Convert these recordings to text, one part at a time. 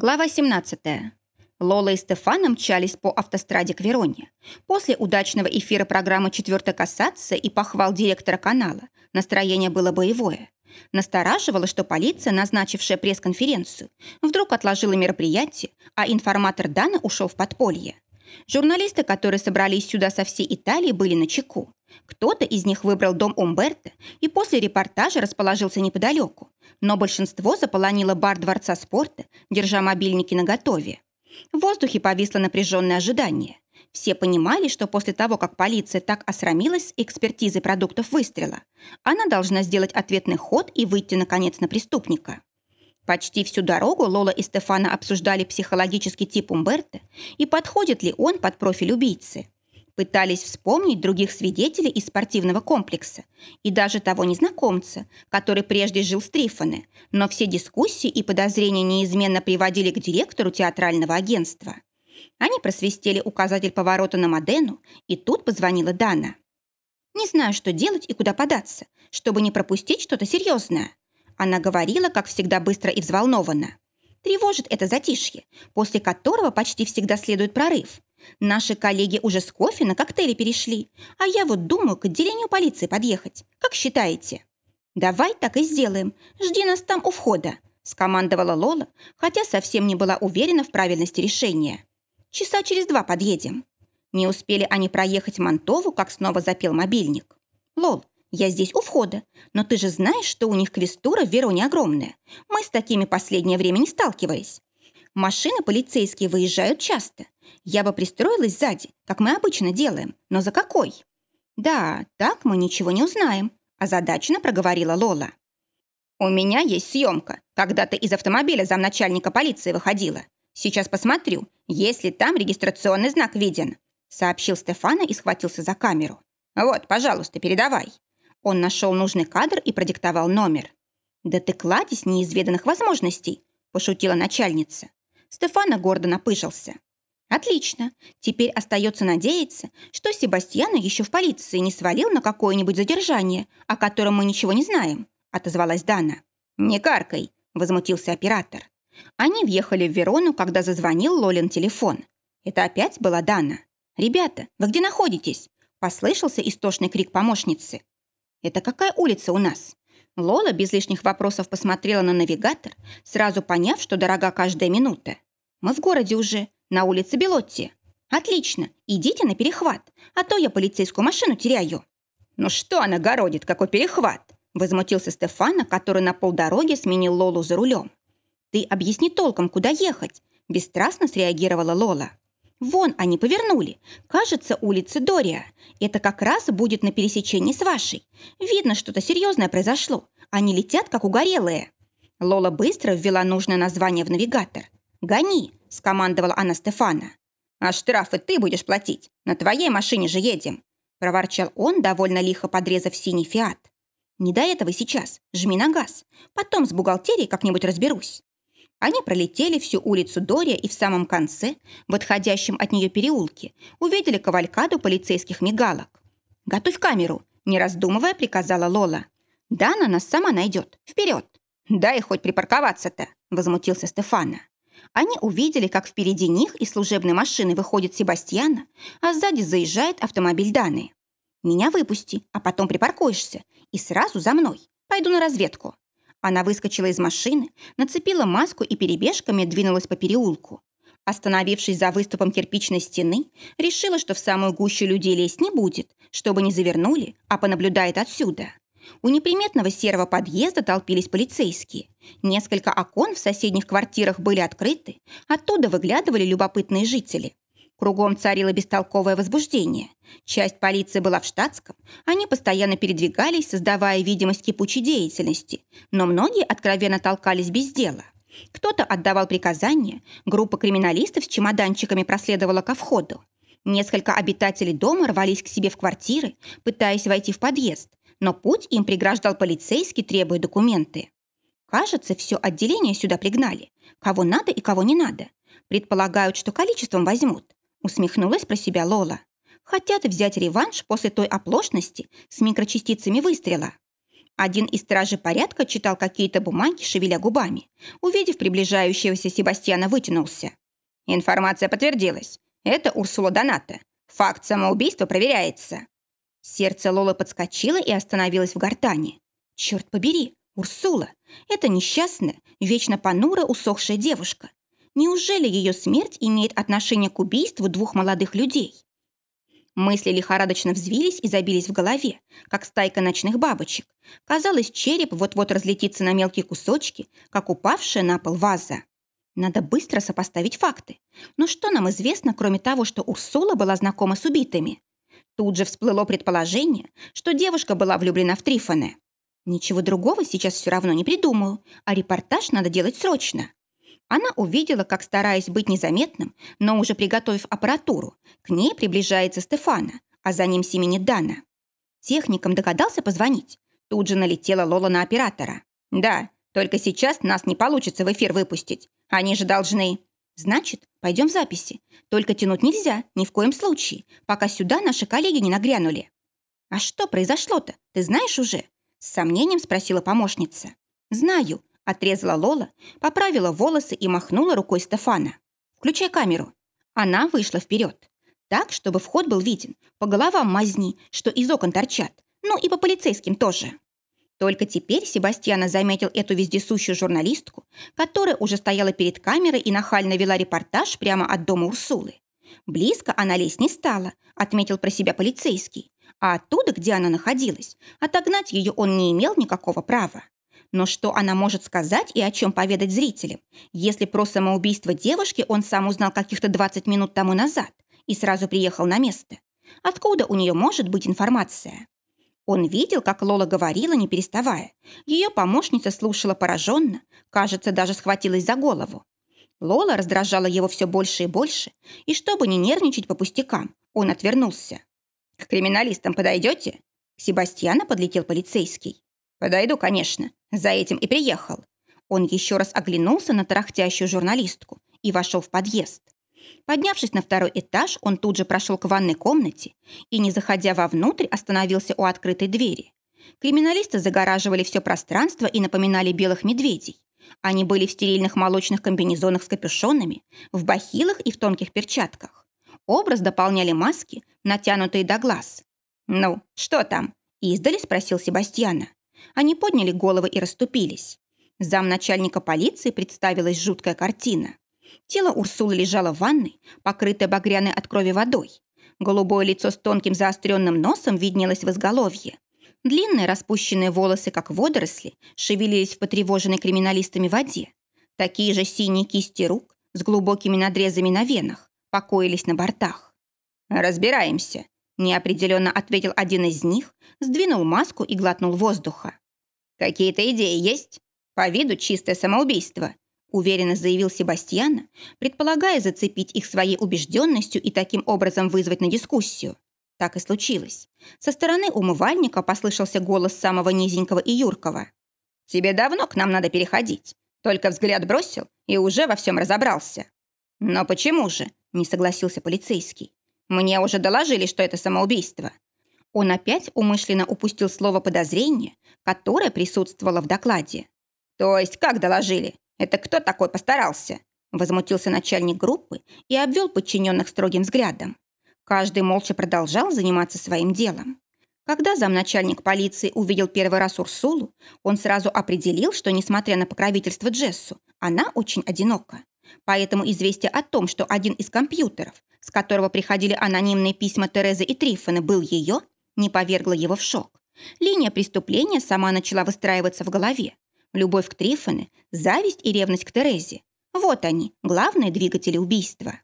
Глава 17. Лола и Стефана мчались по автостраде к Вероне. После удачного эфира программы «Четвертая кассация» и похвал директора канала настроение было боевое. Настораживало, что полиция, назначившая пресс-конференцию, вдруг отложила мероприятие, а информатор Дана ушел в подполье. Журналисты, которые собрались сюда со всей Италии, были на чеку. Кто-то из них выбрал дом Умберто и после репортажа расположился неподалеку, но большинство заполонило бар Дворца спорта, держа мобильники наготове. В воздухе повисло напряженное ожидание. Все понимали, что после того, как полиция так осрамилась экспертизой продуктов выстрела, она должна сделать ответный ход и выйти, наконец, на преступника. Почти всю дорогу Лола и Стефана обсуждали психологический тип Умберто и подходит ли он под профиль убийцы. Пытались вспомнить других свидетелей из спортивного комплекса и даже того незнакомца, который прежде жил в Трифоне, но все дискуссии и подозрения неизменно приводили к директору театрального агентства. Они просвистели указатель поворота на Модену, и тут позвонила Дана. «Не знаю, что делать и куда податься, чтобы не пропустить что-то серьезное», она говорила, как всегда, быстро и взволнованно. Тревожит это затишье, после которого почти всегда следует прорыв. Наши коллеги уже с кофе на коктейли перешли, а я вот думаю к отделению полиции подъехать. Как считаете? Давай так и сделаем. Жди нас там у входа, скомандовала Лола, хотя совсем не была уверена в правильности решения. Часа через два подъедем. Не успели они проехать Мантову, как снова запел мобильник. Лол, я здесь у входа, но ты же знаешь, что у них квестура в Вероне огромная. Мы с такими последнее время не сталкивались. Машины полицейские выезжают часто. Я бы пристроилась сзади, как мы обычно делаем, но за какой? Да, так мы ничего не узнаем, озадаченно проговорила Лола. У меня есть съемка, когда ты из автомобиля замначальника полиции выходила. Сейчас посмотрю, есть ли там регистрационный знак виден, сообщил Стефана и схватился за камеру. Вот, пожалуйста, передавай. Он нашел нужный кадр и продиктовал номер. «Да ты кладезь неизведанных возможностей», – пошутила начальница. Стефана гордо напыжился. «Отлично. Теперь остается надеяться, что Себастьяна еще в полиции не свалил на какое-нибудь задержание, о котором мы ничего не знаем», – отозвалась Дана. «Не каркай», – возмутился оператор. Они въехали в Верону, когда зазвонил Лолин телефон. Это опять была Дана. «Ребята, вы где находитесь?» – послышался истошный крик помощницы. Это какая улица у нас? Лола без лишних вопросов посмотрела на навигатор, сразу поняв, что дорога каждая минута. Мы в городе уже, на улице Белотти. Отлично, идите на перехват, а то я полицейскую машину теряю. Ну что она городит, какой перехват? Возмутился Стефана, который на полдороги сменил Лолу за рулем. Ты объясни толком, куда ехать, бесстрастно среагировала Лола. Вон они повернули. Кажется, улица Дория. Это как раз будет на пересечении с вашей. Видно, что-то серьезное произошло. Они летят, как угорелые. Лола быстро ввела нужное название в навигатор. «Гони!» – скомандовала она Стефана. «А штрафы ты будешь платить. На твоей машине же едем!» – проворчал он, довольно лихо подрезав синий фиат. «Не до этого сейчас. Жми на газ. Потом с бухгалтерией как-нибудь разберусь». Они пролетели всю улицу Дория и в самом конце, в отходящем от нее переулке, увидели кавалькаду полицейских мигалок. «Готовь камеру», – не раздумывая, приказала Лола. «Дана нас сама найдет. Вперед!» «Дай хоть припарковаться-то», – возмутился Стефана. Они увидели, как впереди них из служебной машины выходит Себастьяна, а сзади заезжает автомобиль Даны. «Меня выпусти, а потом припаркуешься. И сразу за мной. Пойду на разведку». Она выскочила из машины, нацепила маску и перебежками двинулась по переулку. Остановившись за выступом кирпичной стены, решила, что в самую гущу людей лезть не будет, чтобы не завернули, а понаблюдает отсюда. У неприметного серого подъезда толпились полицейские. Несколько окон в соседних квартирах были открыты, оттуда выглядывали любопытные жители. Кругом царило бестолковое возбуждение. Часть полиции была в штатском, они постоянно передвигались, создавая видимость кипучей деятельности, но многие откровенно толкались без дела. Кто-то отдавал приказания, группа криминалистов с чемоданчиками проследовала ко входу. Несколько обитателей дома рвались к себе в квартиры, пытаясь войти в подъезд, но путь им преграждал полицейский, требуя документы. Кажется, все отделение сюда пригнали. Кого надо и кого не надо. Предполагают, что количеством возьмут. Усмехнулась про себя Лола. Хотят взять реванш после той оплошности с микрочастицами выстрела. Один из стражей порядка читал какие-то бумаги, шевеля губами. Увидев приближающегося, Себастьяна вытянулся. Информация подтвердилась. Это Урсула Доната. Факт самоубийства проверяется. Сердце Лолы подскочило и остановилось в гортани. Черт побери, Урсула, это несчастная, вечно понурая усохшая девушка. Неужели ее смерть имеет отношение к убийству двух молодых людей? Мысли лихорадочно взвились и забились в голове, как стайка ночных бабочек. Казалось, череп вот-вот разлетится на мелкие кусочки, как упавшая на пол ваза. Надо быстро сопоставить факты. Но что нам известно, кроме того, что Урсула была знакома с убитыми? Тут же всплыло предположение, что девушка была влюблена в Трифона. Ничего другого сейчас все равно не придумаю, а репортаж надо делать срочно. Она увидела, как, стараясь быть незаметным, но уже приготовив аппаратуру, к ней приближается Стефана, а за ним семенит Дана. Техникам догадался позвонить. Тут же налетела Лола на оператора. «Да, только сейчас нас не получится в эфир выпустить. Они же должны. Значит, пойдем в записи. Только тянуть нельзя, ни в коем случае, пока сюда наши коллеги не нагрянули. А что произошло-то, ты знаешь уже? С сомнением спросила помощница. Знаю, отрезала Лола, поправила волосы и махнула рукой Стефана. Включай камеру. Она вышла вперед. Так, чтобы вход был виден, по головам мазни, что из окон торчат, ну и по полицейским тоже. Только теперь Себастьяна заметил эту вездесущую журналистку, которая уже стояла перед камерой и нахально вела репортаж прямо от дома Урсулы. Близко она лезть не стала, отметил про себя полицейский. А оттуда, где она находилась, отогнать ее он не имел никакого права. Но что она может сказать и о чем поведать зрителям, если про самоубийство девушки он сам узнал каких-то 20 минут тому назад и сразу приехал на место? Откуда у нее может быть информация? Он видел, как Лола говорила, не переставая. Ее помощница слушала пораженно, кажется, даже схватилась за голову. Лола раздражала его все больше и больше, и чтобы не нервничать по пустякам, он отвернулся. «К криминалистам подойдете?» К Себастьяна подлетел полицейский. «Подойду, конечно. За этим и приехал». Он еще раз оглянулся на тарахтящую журналистку и вошел в подъезд. Поднявшись на второй этаж, он тут же прошел к ванной комнате и, не заходя вовнутрь, остановился у открытой двери. Криминалисты загораживали все пространство и напоминали белых медведей. Они были в стерильных молочных комбинезонах с капюшонами, в бахилах и в тонких перчатках. Образ дополняли маски, натянутые до глаз. «Ну, что там?» – издали спросил Себастьяна. Они подняли головы и расступились. Замначальника полиции представилась жуткая картина. Тело Урсулы лежало в ванной, покрытое багряной от крови водой. Голубое лицо с тонким заостренным носом виднелось в изголовье. Длинные распущенные волосы, как водоросли, шевелились в потревоженной криминалистами воде. Такие же синие кисти рук с глубокими надрезами на венах покоились на бортах. «Разбираемся», – неопределенно ответил один из них, сдвинул маску и глотнул воздуха. «Какие-то идеи есть? По виду чистое самоубийство уверенно заявил Себастьяна, предполагая зацепить их своей убежденностью и таким образом вызвать на дискуссию. Так и случилось. Со стороны умывальника послышался голос самого низенького и юркого. «Тебе давно к нам надо переходить. Только взгляд бросил и уже во всем разобрался». «Но почему же?» – не согласился полицейский. «Мне уже доложили, что это самоубийство». Он опять умышленно упустил слово «подозрение», которое присутствовало в докладе. «То есть как доложили? «Это кто такой постарался?» Возмутился начальник группы и обвел подчиненных строгим взглядом. Каждый молча продолжал заниматься своим делом. Когда замначальник полиции увидел первый раз Урсулу, он сразу определил, что, несмотря на покровительство Джессу, она очень одинока. Поэтому известие о том, что один из компьютеров, с которого приходили анонимные письма Терезы и Трифона, был ее, не повергло его в шок. Линия преступления сама начала выстраиваться в голове любовь к Трифоне, зависть и ревность к Терезе. Вот они, главные двигатели убийства.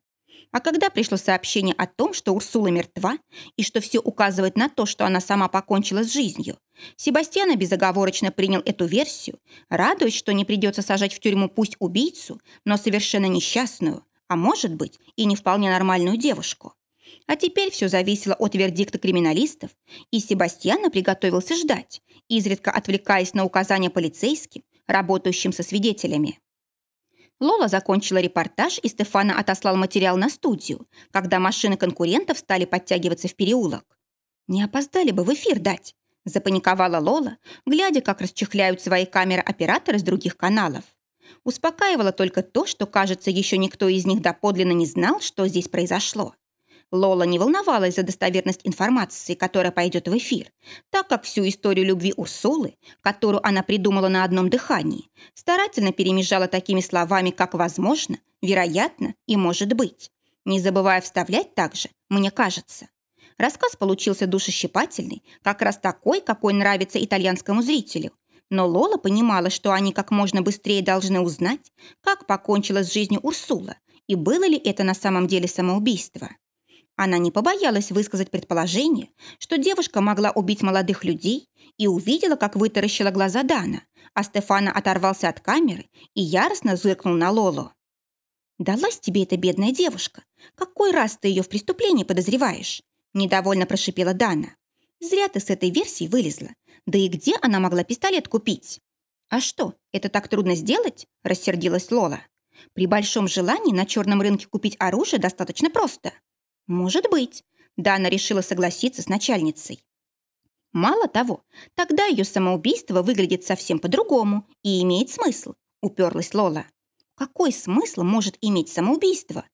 А когда пришло сообщение о том, что Урсула мертва и что все указывает на то, что она сама покончила с жизнью, Себастьяна безоговорочно принял эту версию, радуясь, что не придется сажать в тюрьму пусть убийцу, но совершенно несчастную, а может быть и не вполне нормальную девушку. А теперь все зависело от вердикта криминалистов, и Себастьяна приготовился ждать, изредка отвлекаясь на указания полицейским, работающим со свидетелями. Лола закончила репортаж, и Стефана отослал материал на студию, когда машины конкурентов стали подтягиваться в переулок. «Не опоздали бы в эфир дать», Запаниковала Лола, глядя, как расчехляют свои камеры операторы с других каналов. Успокаивало только то, что, кажется, еще никто из них доподлинно не знал, что здесь произошло. Лола не волновалась за достоверность информации, которая пойдет в эфир, так как всю историю любви Урсулы, которую она придумала на одном дыхании, старательно перемежала такими словами, как «возможно», «вероятно» и «может быть», не забывая вставлять также «мне кажется». Рассказ получился душещипательный, как раз такой, какой нравится итальянскому зрителю. Но Лола понимала, что они как можно быстрее должны узнать, как покончила с жизнью Урсула, и было ли это на самом деле самоубийство. Она не побоялась высказать предположение, что девушка могла убить молодых людей и увидела, как вытаращила глаза Дана, а Стефана оторвался от камеры и яростно зыркнул на Лолу. «Далась тебе эта бедная девушка. Какой раз ты ее в преступлении подозреваешь?» Недовольно прошипела Дана. «Зря ты с этой версией вылезла. Да и где она могла пистолет купить?» «А что, это так трудно сделать?» – рассердилась Лола. «При большом желании на черном рынке купить оружие достаточно просто». Может быть. Дана решила согласиться с начальницей. Мало того, тогда ее самоубийство выглядит совсем по-другому и имеет смысл, уперлась Лола. Какой смысл может иметь самоубийство?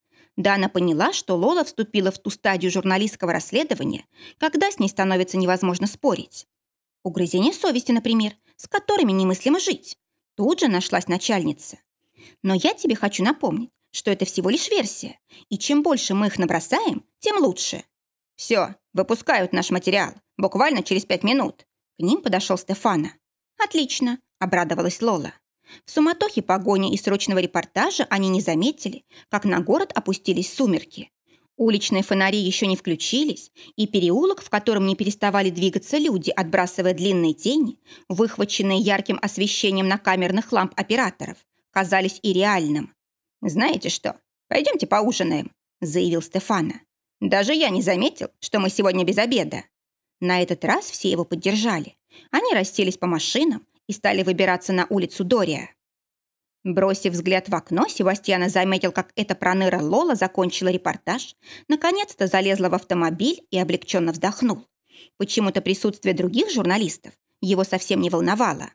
Дана поняла, что Лола вступила в ту стадию журналистского расследования, когда с ней становится невозможно спорить. Угрызение совести, например, с которыми немыслимо жить. Тут же нашлась начальница. Но я тебе хочу напомнить, что это всего лишь версия, и чем больше мы их набросаем, тем лучше. Все, выпускают наш материал, буквально через пять минут. К ним подошел Стефана. Отлично, обрадовалась Лола. В суматохе погони и срочного репортажа они не заметили, как на город опустились сумерки. Уличные фонари еще не включились, и переулок, в котором не переставали двигаться люди, отбрасывая длинные тени, выхваченные ярким освещением на камерных ламп операторов, казались и реальным. «Знаете что, пойдемте поужинаем», — заявил Стефана. «Даже я не заметил, что мы сегодня без обеда». На этот раз все его поддержали. Они расселись по машинам и стали выбираться на улицу Дория. Бросив взгляд в окно, Себастьяна заметил, как эта проныра Лола закончила репортаж, наконец-то залезла в автомобиль и облегченно вздохнул. Почему-то присутствие других журналистов его совсем не волновало.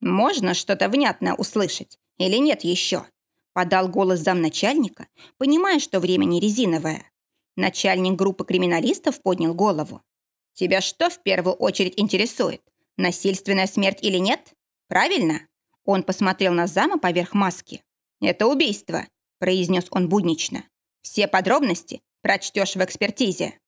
«Можно что-то внятное услышать или нет еще?» Подал голос замначальника, понимая, что время не резиновое. Начальник группы криминалистов поднял голову. «Тебя что в первую очередь интересует? Насильственная смерть или нет? Правильно?» Он посмотрел на зама поверх маски. «Это убийство», – произнес он буднично. «Все подробности прочтешь в экспертизе».